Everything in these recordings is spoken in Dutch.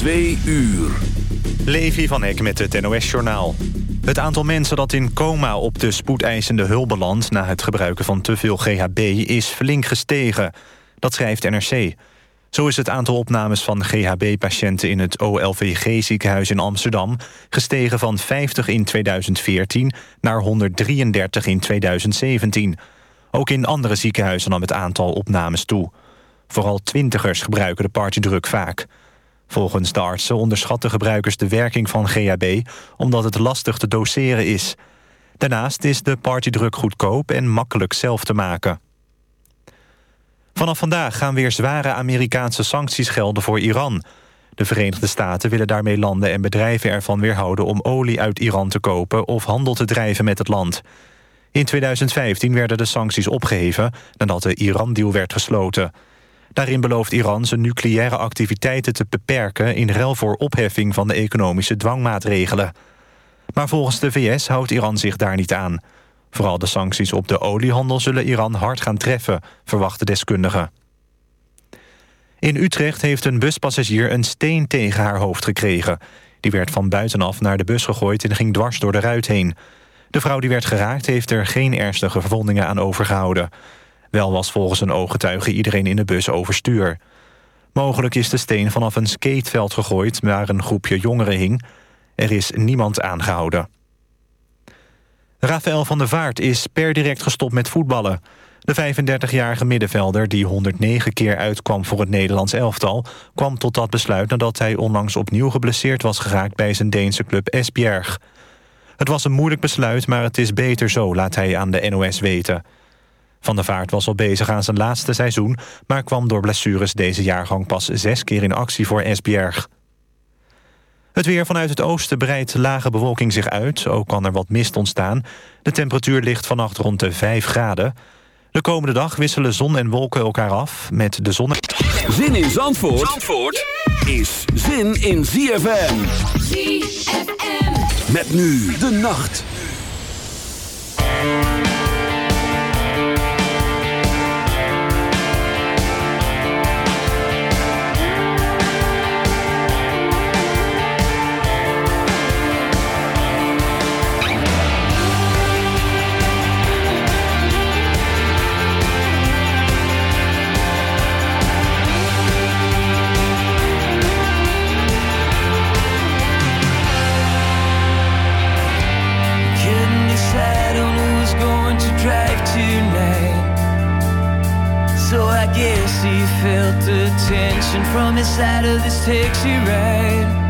Twee uur. Levi van Eck met het NOS-journaal. Het aantal mensen dat in coma op de spoedeisende hulp belandt... na het gebruiken van te veel GHB is flink gestegen. Dat schrijft NRC. Zo is het aantal opnames van GHB-patiënten... in het OLVG-ziekenhuis in Amsterdam... gestegen van 50 in 2014 naar 133 in 2017. Ook in andere ziekenhuizen nam het aantal opnames toe. Vooral twintigers gebruiken de partydruk vaak... Volgens de artsen onderschatten gebruikers de werking van GHB... omdat het lastig te doseren is. Daarnaast is de partydruk goedkoop en makkelijk zelf te maken. Vanaf vandaag gaan weer zware Amerikaanse sancties gelden voor Iran. De Verenigde Staten willen daarmee landen en bedrijven ervan weerhouden... om olie uit Iran te kopen of handel te drijven met het land. In 2015 werden de sancties opgeheven nadat de Iran-deal werd gesloten... Daarin belooft Iran zijn nucleaire activiteiten te beperken... in ruil voor opheffing van de economische dwangmaatregelen. Maar volgens de VS houdt Iran zich daar niet aan. Vooral de sancties op de oliehandel zullen Iran hard gaan treffen... verwachten deskundigen. In Utrecht heeft een buspassagier een steen tegen haar hoofd gekregen. Die werd van buitenaf naar de bus gegooid en ging dwars door de ruit heen. De vrouw die werd geraakt heeft er geen ernstige verwondingen aan overgehouden... Wel was volgens een ooggetuige iedereen in de bus overstuur. Mogelijk is de steen vanaf een skateveld gegooid... waar een groepje jongeren hing. Er is niemand aangehouden. Rafael van der Vaart is per direct gestopt met voetballen. De 35-jarige middenvelder, die 109 keer uitkwam voor het Nederlands elftal... kwam tot dat besluit nadat hij onlangs opnieuw geblesseerd was geraakt... bij zijn Deense club Esbjerg. Het was een moeilijk besluit, maar het is beter zo, laat hij aan de NOS weten... Van der Vaart was al bezig aan zijn laatste seizoen... maar kwam door blessures deze jaargang pas zes keer in actie voor Esbjerg. Het weer vanuit het oosten breidt lage bewolking zich uit. Ook kan er wat mist ontstaan. De temperatuur ligt vannacht rond de 5 graden. De komende dag wisselen zon en wolken elkaar af met de zon... Zin in Zandvoort, Zandvoort is zin in ZFM. ZFM. Met nu de nacht. Yeah, she felt the tension from inside of this taxi ride.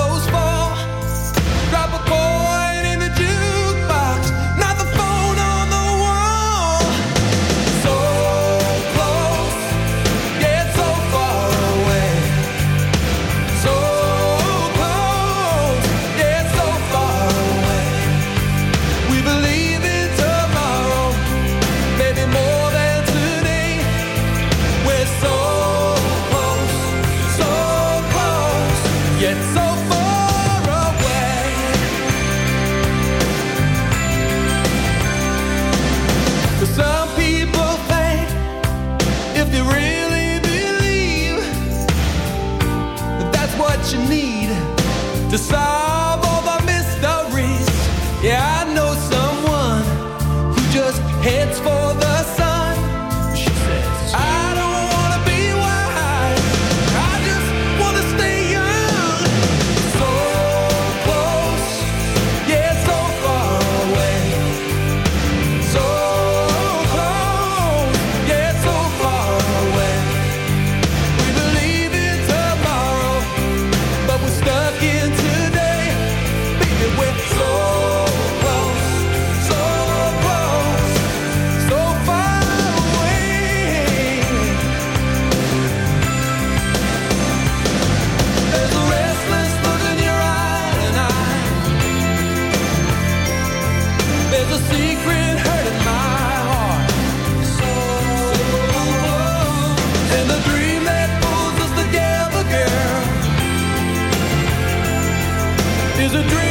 is a dream.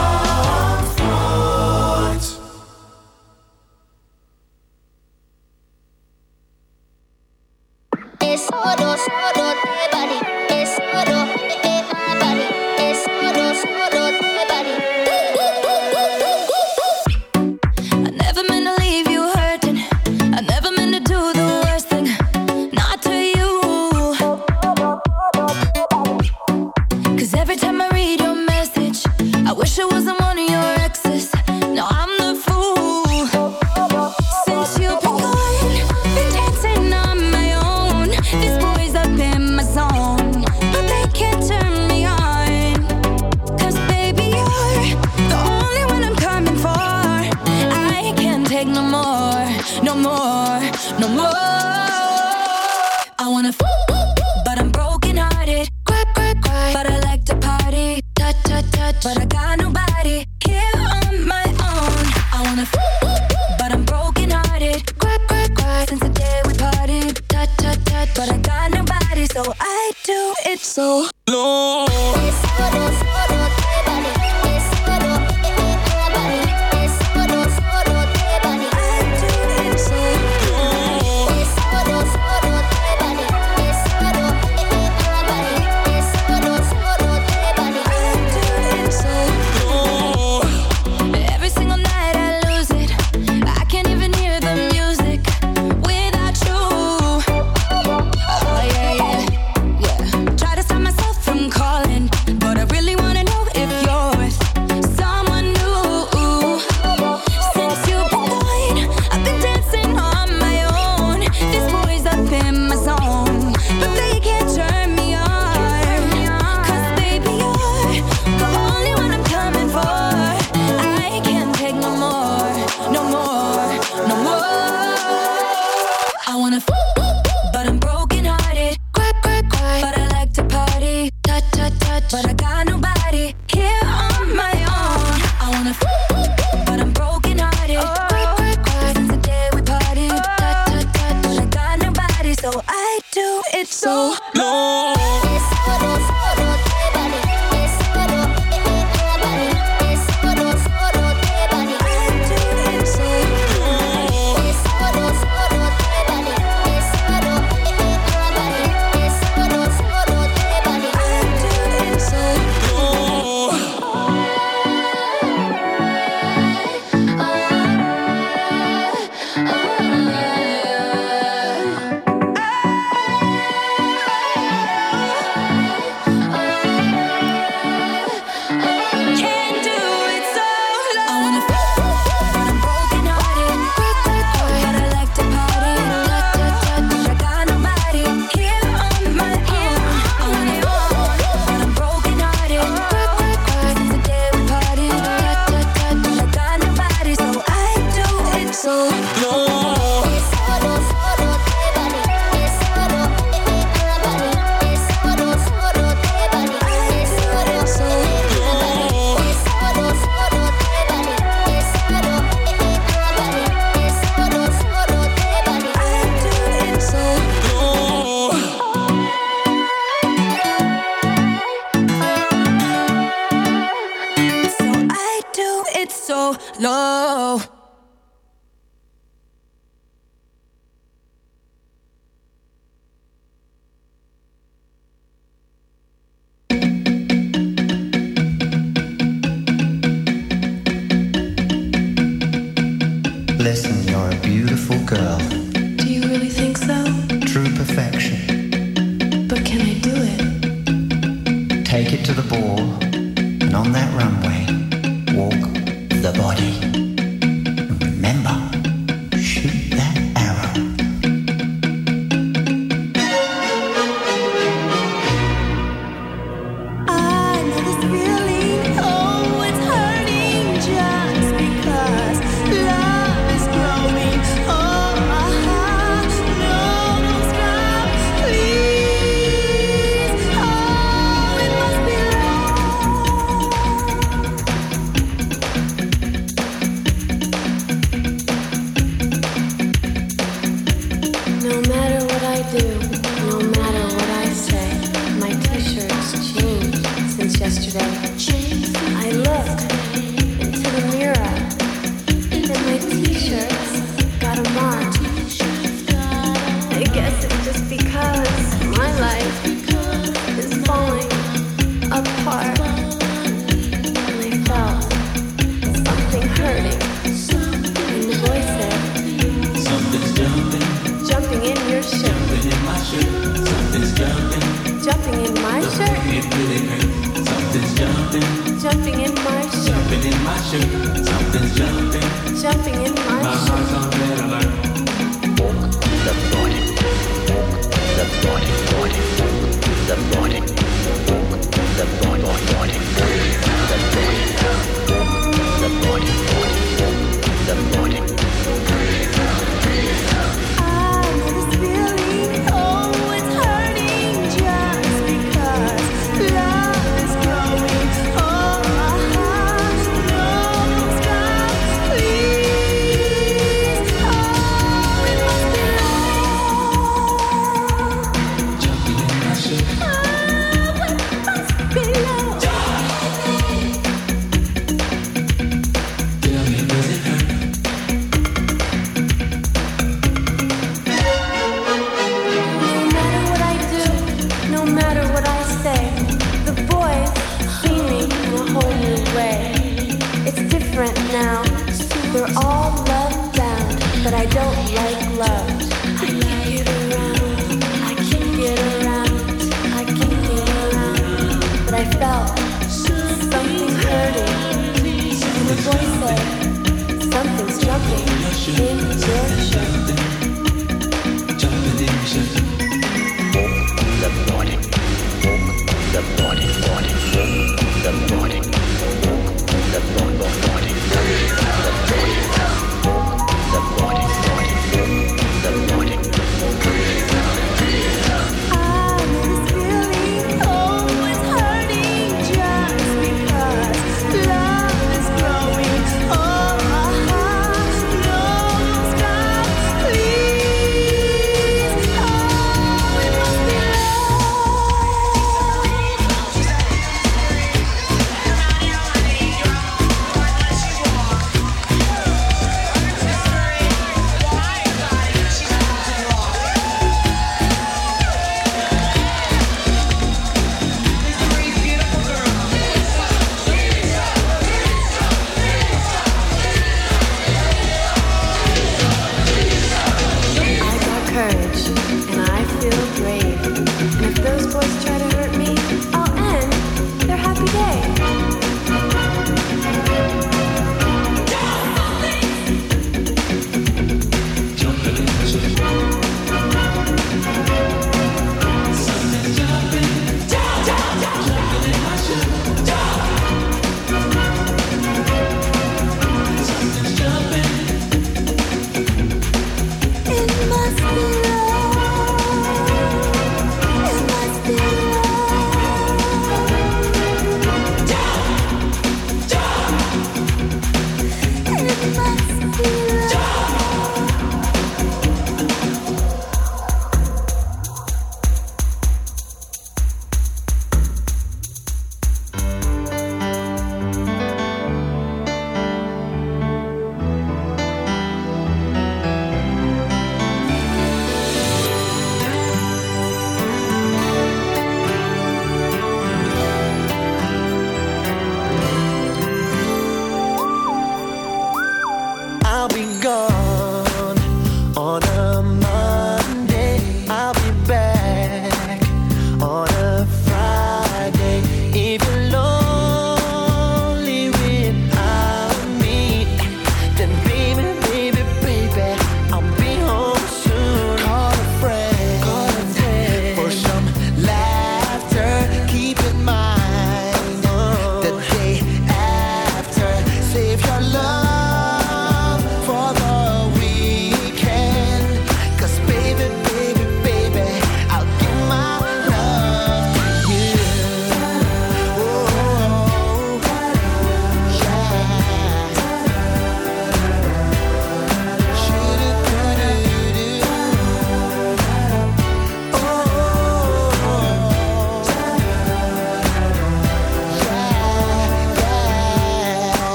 Listen, you're a beautiful girl,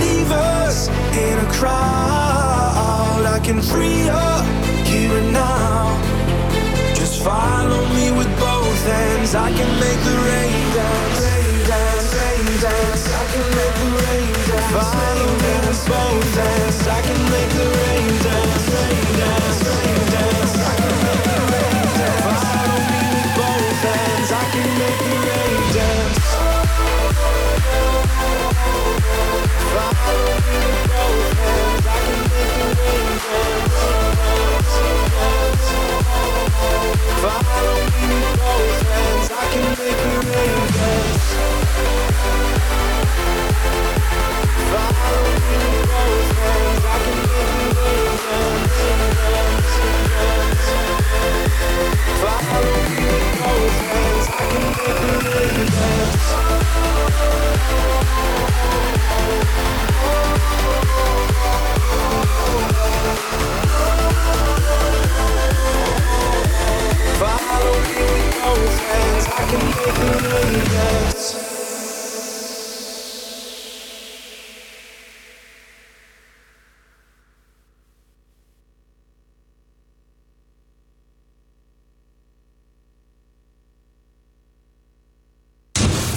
leave us in a crowd. I can free up here and now. Just follow me with both hands. I can make the rain dance, rain dance, rain dance. I can make the rain dance. Follow me with both hands. I can. Follow me, no offense, I can make you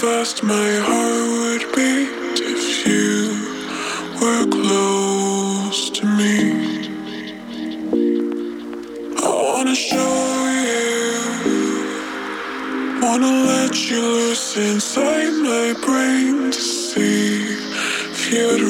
fast my heart would beat if you were close to me. I wanna show you, wanna let you loose inside my brain to see if you'd.